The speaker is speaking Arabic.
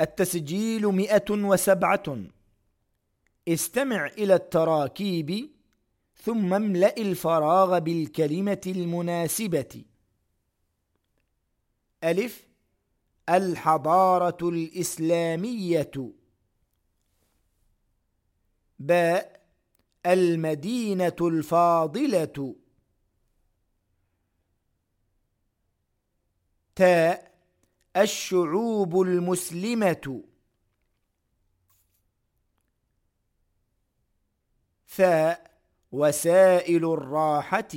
التسجيل مئة وسبعة. استمع إلى التراكيب ثم املأ الفراغ بالكلمة المناسبة. ألف الحضارة الإسلامية. باء المدينة الفاضلة. تاء الشعوب المسلمة. ثاء وسائل الراحة.